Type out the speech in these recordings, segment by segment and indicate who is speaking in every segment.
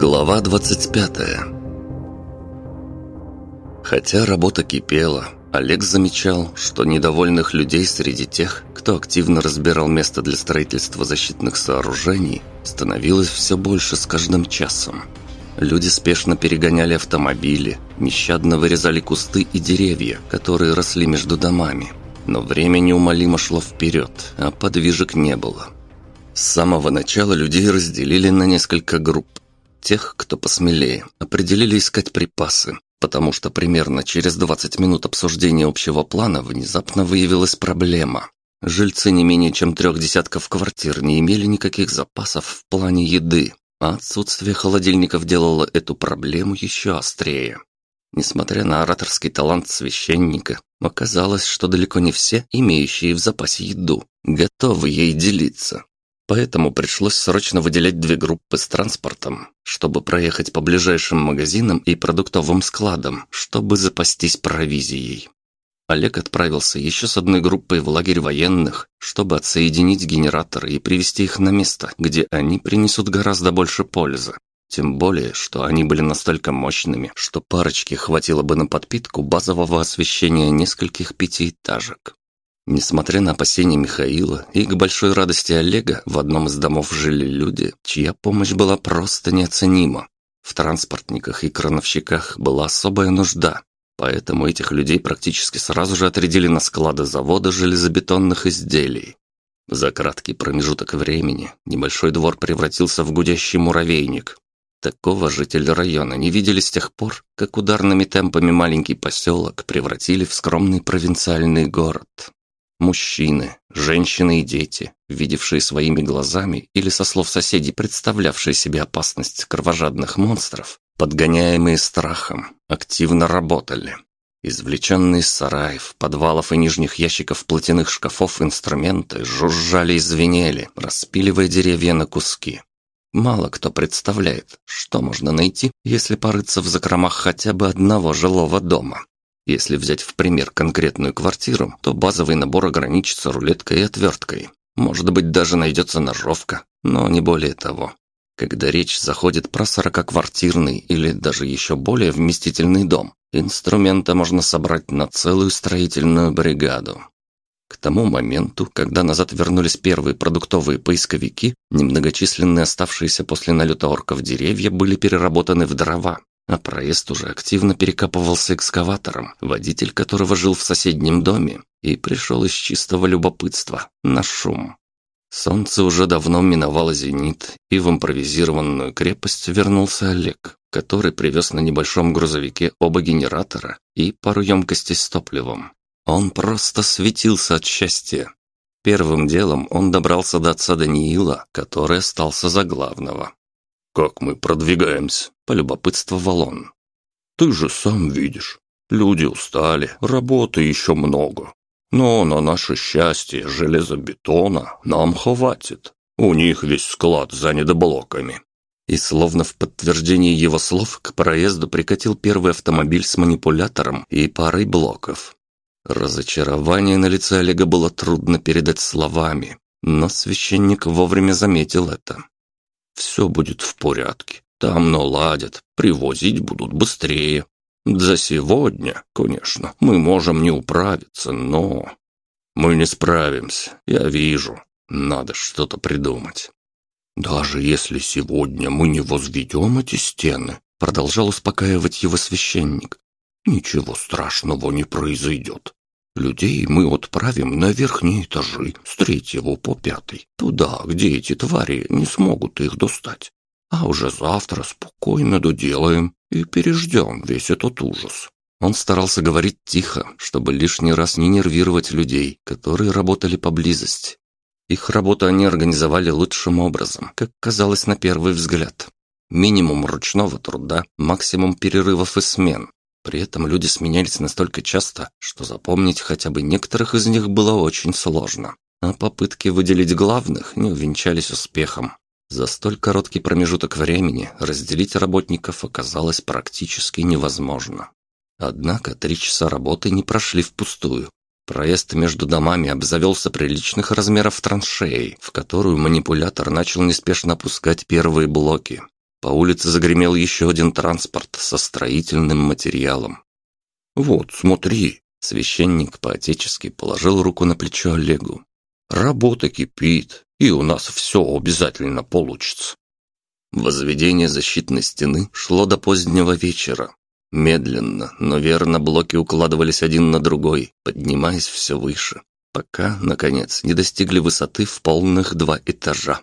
Speaker 1: Глава 25 Хотя работа кипела, Олег замечал, что недовольных людей среди тех, кто активно разбирал место для строительства защитных сооружений, становилось все больше с каждым часом. Люди спешно перегоняли автомобили, нещадно вырезали кусты и деревья, которые росли между домами. Но время неумолимо шло вперед, а подвижек не было. С самого начала людей разделили на несколько групп. Тех, кто посмелее, определили искать припасы, потому что примерно через 20 минут обсуждения общего плана внезапно выявилась проблема. Жильцы не менее чем трех десятков квартир не имели никаких запасов в плане еды, а отсутствие холодильников делало эту проблему еще острее. Несмотря на ораторский талант священника, оказалось, что далеко не все, имеющие в запасе еду, готовы ей делиться. Поэтому пришлось срочно выделять две группы с транспортом, чтобы проехать по ближайшим магазинам и продуктовым складам, чтобы запастись провизией. Олег отправился еще с одной группой в лагерь военных, чтобы отсоединить генераторы и привести их на место, где они принесут гораздо больше пользы. Тем более, что они были настолько мощными, что парочке хватило бы на подпитку базового освещения нескольких пятиэтажек. Несмотря на опасения Михаила и к большой радости Олега, в одном из домов жили люди, чья помощь была просто неоценима. В транспортниках и крановщиках была особая нужда, поэтому этих людей практически сразу же отрядили на склады завода железобетонных изделий. За краткий промежуток времени небольшой двор превратился в гудящий муравейник. Такого жители района не видели с тех пор, как ударными темпами маленький поселок превратили в скромный провинциальный город. Мужчины, женщины и дети, видевшие своими глазами или со слов соседей представлявшие себе опасность кровожадных монстров, подгоняемые страхом, активно работали. Извлеченные из сараев, подвалов и нижних ящиков платяных шкафов инструменты жужжали и звенели, распиливая деревья на куски. Мало кто представляет, что можно найти, если порыться в закромах хотя бы одного жилого дома. Если взять в пример конкретную квартиру, то базовый набор ограничится рулеткой и отверткой. Может быть, даже найдется ножовка, но не более того. Когда речь заходит про сорокаквартирный или даже еще более вместительный дом, инструмента можно собрать на целую строительную бригаду. К тому моменту, когда назад вернулись первые продуктовые поисковики, немногочисленные оставшиеся после налета орков деревья были переработаны в дрова, а проезд уже активно перекапывался экскаватором, водитель которого жил в соседнем доме и пришел из чистого любопытства на шум. Солнце уже давно миновало зенит, и в импровизированную крепость вернулся Олег, который привез на небольшом грузовике оба генератора и пару емкостей с топливом. Он просто светился от счастья. Первым делом он добрался до отца Даниила, который остался за главного. «Как мы продвигаемся?» – полюбопытствовал он. «Ты же сам видишь. Люди устали, работы еще много. Но на наше счастье железобетона нам хватит. У них весь склад занят блоками». И словно в подтверждение его слов к проезду прикатил первый автомобиль с манипулятором и парой блоков. Разочарование на лице Олега было трудно передать словами, но священник вовремя заметил это. Все будет в порядке. Там наладят, привозить будут быстрее. За сегодня, конечно, мы можем не управиться, но... Мы не справимся, я вижу. Надо что-то придумать. Даже если сегодня мы не возведем эти стены, продолжал успокаивать его священник, ничего страшного не произойдет. Людей мы отправим на верхние этажи с третьего по пятый, туда, где эти твари не смогут их достать. А уже завтра спокойно доделаем и переждем весь этот ужас. Он старался говорить тихо, чтобы лишний раз не нервировать людей, которые работали поблизости. Их работу они организовали лучшим образом, как казалось на первый взгляд. Минимум ручного труда, максимум перерывов и смен, при этом люди сменялись настолько часто, что запомнить хотя бы некоторых из них было очень сложно. А попытки выделить главных не увенчались успехом. За столь короткий промежуток времени разделить работников оказалось практически невозможно. Однако три часа работы не прошли впустую. Проезд между домами обзавелся приличных размеров траншеей, в которую манипулятор начал неспешно опускать первые блоки. По улице загремел еще один транспорт со строительным материалом. «Вот, смотри!» Священник по-отечески положил руку на плечо Олегу. «Работа кипит, и у нас все обязательно получится». Возведение защитной стены шло до позднего вечера. Медленно, но верно блоки укладывались один на другой, поднимаясь все выше, пока, наконец, не достигли высоты в полных два этажа.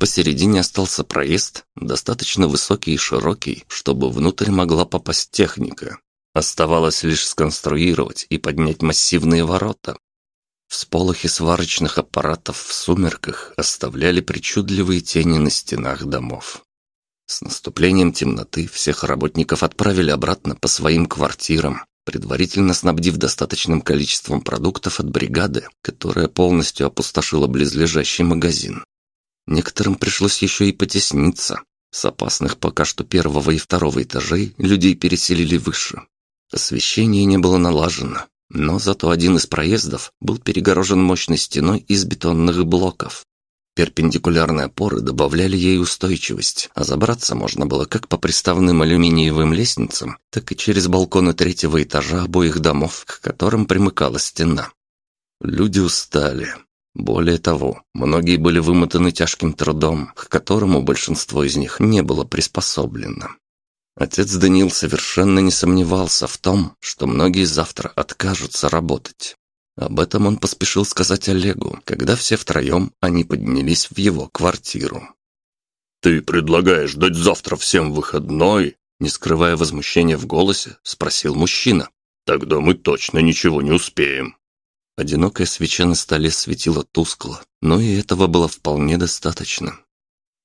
Speaker 1: Посередине остался проезд, достаточно высокий и широкий, чтобы внутрь могла попасть техника. Оставалось лишь сконструировать и поднять массивные ворота. Всполохи сварочных аппаратов в сумерках оставляли причудливые тени на стенах домов. С наступлением темноты всех работников отправили обратно по своим квартирам, предварительно снабдив достаточным количеством продуктов от бригады, которая полностью опустошила близлежащий магазин. Некоторым пришлось еще и потесниться. С опасных пока что первого и второго этажей людей переселили выше. Освещение не было налажено, но зато один из проездов был перегорожен мощной стеной из бетонных блоков. Перпендикулярные опоры добавляли ей устойчивость, а забраться можно было как по приставным алюминиевым лестницам, так и через балконы третьего этажа обоих домов, к которым примыкала стена. Люди устали, более того, многие были вымотаны тяжким трудом, к которому большинство из них не было приспособлено. Отец Даниил совершенно не сомневался в том, что многие завтра откажутся работать. Об этом он поспешил сказать Олегу, когда все втроем они поднялись в его квартиру.
Speaker 2: «Ты предлагаешь дать завтра всем выходной?» Не скрывая возмущения в голосе, спросил мужчина. «Тогда мы точно ничего не успеем».
Speaker 1: Одинокая свеча на столе светила тускло, но и этого было вполне достаточно.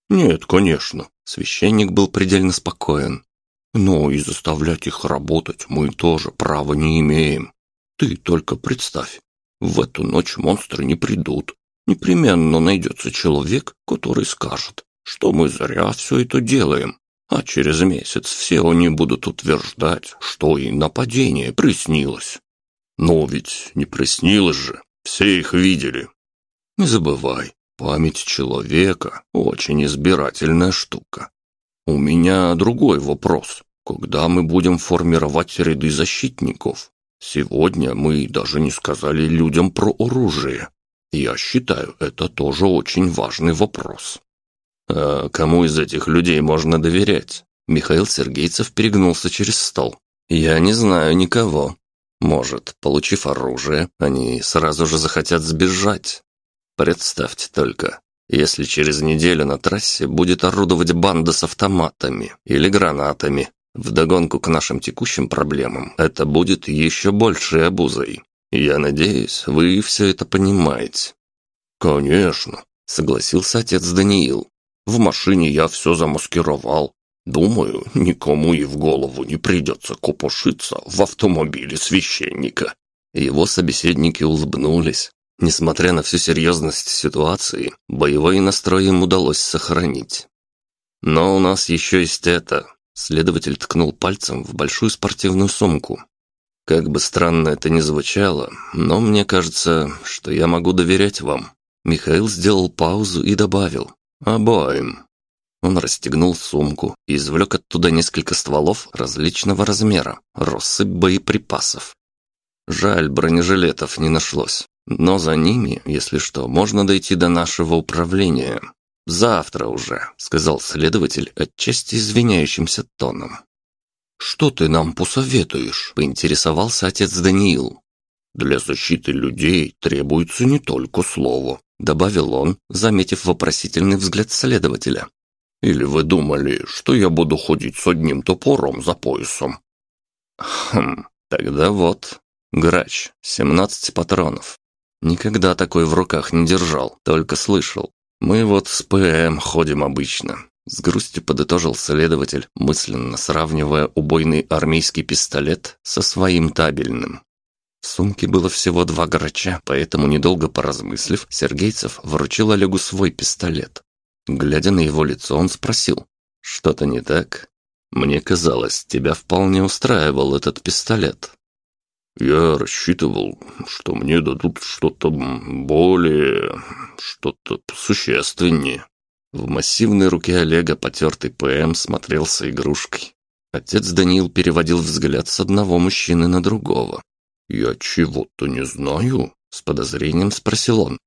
Speaker 2: «Нет, конечно», — священник был предельно спокоен. «Но и заставлять их работать мы тоже права не имеем. Ты только представь, в эту ночь монстры не придут. Непременно найдется человек, который скажет, что мы зря все это делаем, а через месяц все они будут утверждать, что и нападение приснилось. Но ведь не приснилось же, все их видели. Не забывай, память человека – очень избирательная штука. У меня другой вопрос. Когда мы будем формировать ряды защитников? Сегодня мы даже не сказали людям про оружие. Я считаю, это тоже очень важный вопрос. А кому из этих людей можно доверять? Михаил Сергейцев перегнулся через стол. Я не знаю никого. Может, получив оружие, они сразу же захотят сбежать. Представьте только, если через неделю на трассе будет орудовать банда с автоматами или гранатами, вдогонку к нашим текущим проблемам, это будет еще большей обузой. Я надеюсь, вы все это понимаете. Конечно, согласился отец Даниил. В машине я все замаскировал, Думаю, никому и в голову не придется купошиться в автомобиле священника.
Speaker 1: Его собеседники улыбнулись. Несмотря на всю серьезность ситуации, боевой настрой им удалось сохранить. Но у нас еще есть это. Следователь ткнул пальцем в большую спортивную сумку. Как бы странно это ни звучало, но мне кажется, что я могу доверять вам. Михаил сделал паузу и добавил: "Обоим". Он расстегнул сумку и извлек оттуда несколько стволов различного размера, россыпь боеприпасов. Жаль, бронежилетов не нашлось. Но за ними, если что, можно дойти до нашего управления. Завтра уже, сказал следователь отчасти извиняющимся тоном.
Speaker 2: Что ты нам посоветуешь? поинтересовался отец Даниил. Для защиты людей требуется не только слово, добавил он, заметив вопросительный взгляд следователя. Или вы думали, что я буду ходить с одним топором за поясом?
Speaker 1: Хм, тогда вот. Грач, 17 патронов. Никогда такой в руках не держал, только слышал. Мы вот с ПМ ходим обычно. С грустью подытожил следователь, мысленно сравнивая убойный армейский пистолет со своим табельным. В сумке было всего два грача, поэтому, недолго поразмыслив, Сергейцев вручил Олегу свой пистолет. Глядя на его лицо, он спросил, «Что-то не так? Мне казалось, тебя вполне устраивал этот пистолет».
Speaker 2: «Я рассчитывал, что мне дадут что-то более... что-то существеннее.
Speaker 1: В массивной руке Олега потертый ПМ смотрелся игрушкой. Отец Даниил переводил взгляд с одного мужчины на другого. «Я чего-то не знаю?» — с подозрением спросил он.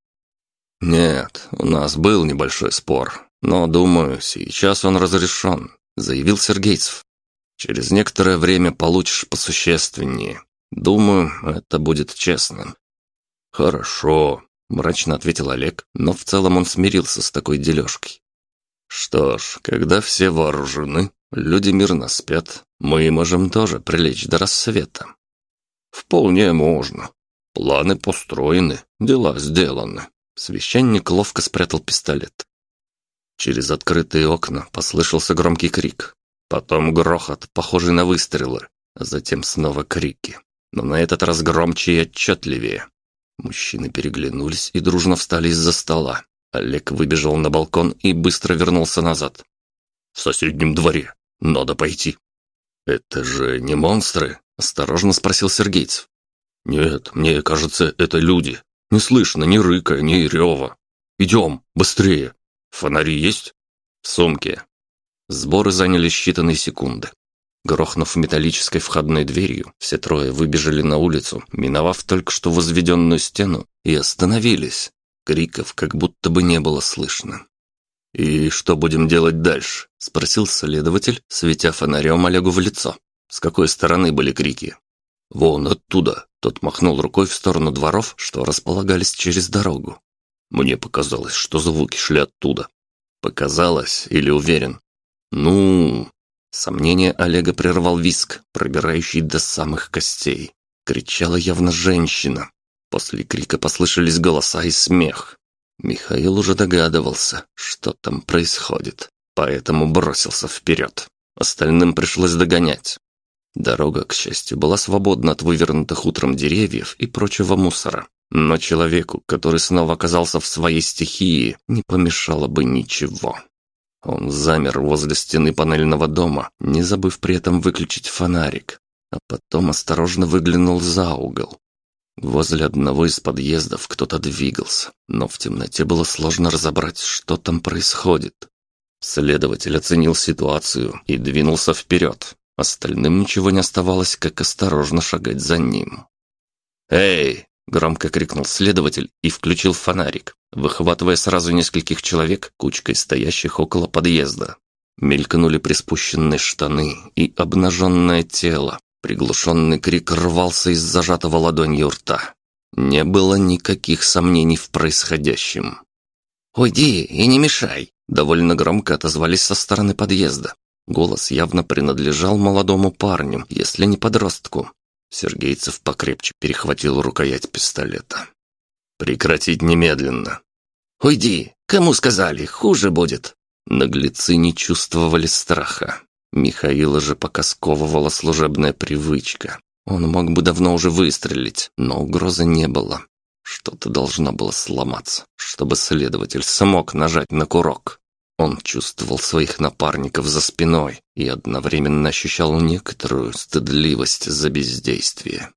Speaker 1: «Нет, у нас был небольшой спор, но, думаю, сейчас он разрешен», — заявил Сергейцев. «Через некоторое время получишь посущественнее. Думаю, это будет честным». «Хорошо», мрачно ответил Олег, но в целом он смирился с такой дележкой. Что ж, когда все вооружены, люди мирно спят, мы можем тоже прилечь до рассвета. Вполне можно. Планы построены, дела сделаны. Священник ловко спрятал пистолет. Через открытые окна послышался громкий крик. Потом грохот, похожий на выстрелы, а затем снова крики. Но на этот раз громче и отчетливее. Мужчины переглянулись и дружно встали из-за стола. Олег выбежал на балкон и быстро вернулся назад. «В соседнем дворе. Надо пойти». «Это же не монстры?» – осторожно спросил Сергейцев. «Нет, мне кажется, это люди. Не слышно ни рыка, ни рева. Идем, быстрее. Фонари есть?» «В сумке». Сборы заняли считанные секунды. Грохнув металлической входной дверью, все трое выбежали на улицу, миновав только что возведенную стену, и остановились. Криков как будто бы не было слышно. «И что будем делать дальше?» – спросил следователь, светя фонарем Олегу в лицо. «С какой стороны были крики?» «Вон оттуда!» – тот махнул рукой в сторону дворов, что располагались через дорогу. «Мне показалось, что звуки шли оттуда». «Показалось или уверен?» «Ну...» Сомнение Олега прервал виск, пробирающий до самых костей. Кричала явно женщина. После крика послышались голоса и смех. Михаил уже догадывался, что там происходит, поэтому бросился вперед. Остальным пришлось догонять. Дорога, к счастью, была свободна от вывернутых утром деревьев и прочего мусора. Но человеку, который снова оказался в своей стихии, не помешало бы ничего. Он замер возле стены панельного дома, не забыв при этом выключить фонарик, а потом осторожно выглянул за угол. Возле одного из подъездов кто-то двигался, но в темноте было сложно разобрать, что там происходит. Следователь оценил ситуацию и двинулся вперед. Остальным ничего не оставалось, как осторожно шагать за ним. «Эй!» Громко крикнул следователь и включил фонарик, выхватывая сразу нескольких человек, кучкой стоящих около подъезда. Мелькнули приспущенные штаны и обнаженное тело. Приглушенный крик рвался из зажатого ладонью рта. Не было никаких сомнений в происходящем. «Уйди и не мешай!» Довольно громко отозвались со стороны подъезда. Голос явно принадлежал молодому парню, если не подростку. Сергейцев покрепче перехватил рукоять пистолета. «Прекратить немедленно!» «Уйди! Кому сказали? Хуже будет!» Наглецы не чувствовали страха. Михаила же пока сковывала служебная привычка. Он мог бы давно уже выстрелить, но угрозы не было. Что-то должно было сломаться, чтобы следователь смог нажать на курок. Он чувствовал своих напарников за спиной и одновременно ощущал некоторую стыдливость за бездействие.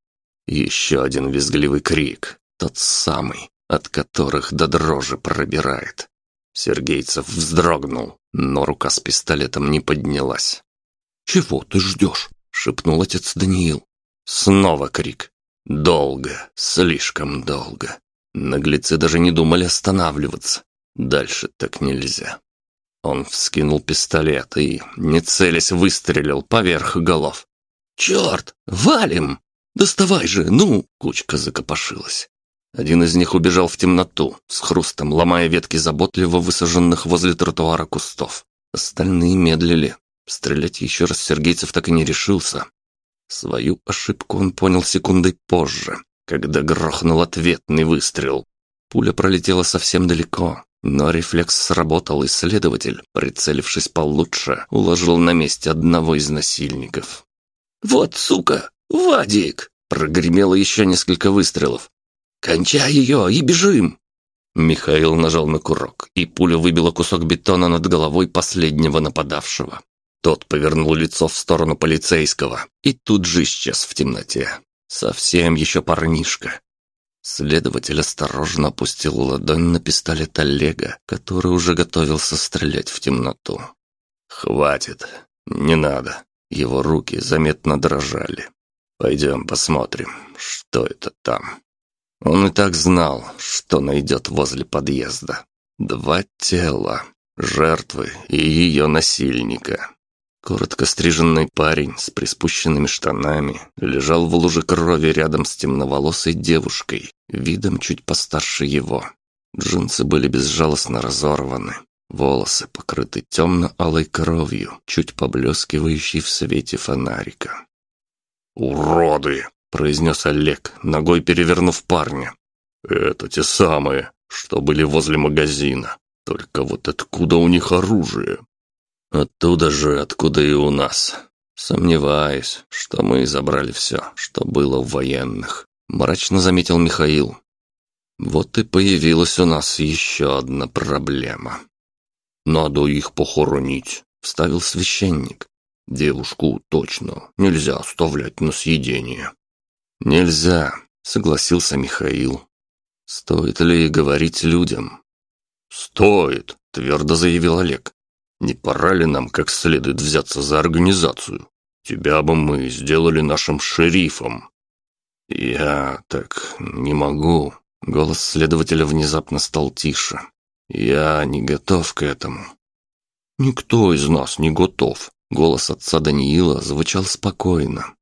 Speaker 1: Еще один визгливый крик, тот самый, от которых до дрожи пробирает. Сергейцев вздрогнул, но рука с пистолетом не поднялась. «Чего ты ждешь?» — шепнул отец Даниил. Снова крик. Долго, слишком долго. Наглецы даже не думали останавливаться. Дальше так нельзя. Он вскинул пистолет и, не целясь, выстрелил поверх голов. «Черт! Валим! Доставай же, ну!» Кучка закопошилась. Один из них убежал в темноту, с хрустом ломая ветки заботливо высаженных возле тротуара кустов. Остальные медлили. Стрелять еще раз Сергейцев так и не решился. Свою ошибку он понял секундой позже, когда грохнул ответный выстрел. Пуля пролетела совсем далеко, но рефлекс сработал, и следователь, прицелившись получше, уложил на месте одного из насильников. «Вот, сука! Вадик!» Прогремело еще несколько выстрелов. «Кончай ее и бежим!» Михаил нажал на курок, и пуля выбила кусок бетона над головой последнего нападавшего. Тот повернул лицо в сторону полицейского и тут же исчез в темноте. Совсем еще парнишка. Следователь осторожно опустил ладонь на пистолет Олега, который уже готовился стрелять в темноту. «Хватит. Не надо». Его руки заметно дрожали. «Пойдем посмотрим, что это там». Он и так знал, что найдет возле подъезда. Два тела, жертвы и ее насильника. Коротко стриженный парень с приспущенными штанами лежал в луже крови рядом с темноволосой девушкой, видом чуть постарше его. Джинсы были безжалостно разорваны, волосы покрыты темно-алой кровью, чуть поблескивающей в свете фонарика.
Speaker 2: «Уроды!» — произнес Олег, ногой перевернув парня. «Это те самые, что были возле магазина. Только вот откуда у них оружие?»
Speaker 1: «Оттуда же, откуда и у нас. Сомневаюсь, что мы забрали все, что было у военных», — мрачно заметил Михаил. «Вот и появилась у нас еще одна проблема».
Speaker 2: «Надо их похоронить», — вставил священник. «Девушку точно нельзя оставлять на съедение».
Speaker 1: «Нельзя», — согласился Михаил. «Стоит ли говорить людям?»
Speaker 2: «Стоит», — твердо заявил Олег. «Не пора ли нам как следует взяться за организацию? Тебя бы мы сделали нашим шерифом».
Speaker 1: «Я так не могу», — голос следователя внезапно стал тише. «Я не готов к этому».
Speaker 2: «Никто из нас не готов», —
Speaker 1: голос отца Даниила звучал спокойно.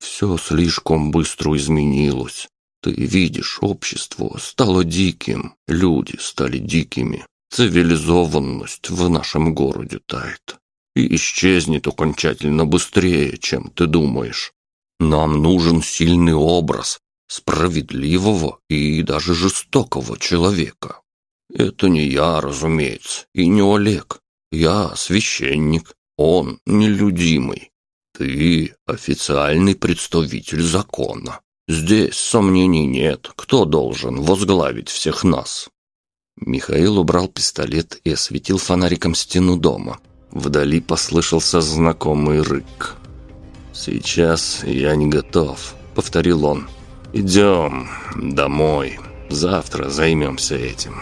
Speaker 2: Все слишком быстро изменилось. Ты видишь, общество стало диким, люди стали дикими. Цивилизованность в нашем городе тает. И исчезнет окончательно быстрее, чем ты думаешь. Нам нужен сильный образ справедливого и даже жестокого человека. Это не я, разумеется, и не Олег. Я священник, он нелюдимый. Ты официальный представитель закона. Здесь сомнений нет, кто должен возглавить всех нас.
Speaker 1: Михаил убрал пистолет и осветил фонариком стену дома. Вдали послышался знакомый рык. «Сейчас я не готов», — повторил он. «Идем домой. Завтра займемся этим».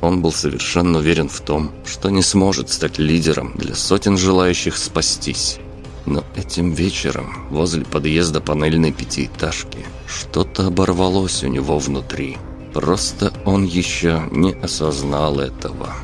Speaker 1: Он был совершенно уверен в том, что не сможет стать лидером для сотен желающих спастись. Но этим вечером возле подъезда панельной пятиэтажки что-то оборвалось у него внутри. Просто он еще не осознал этого.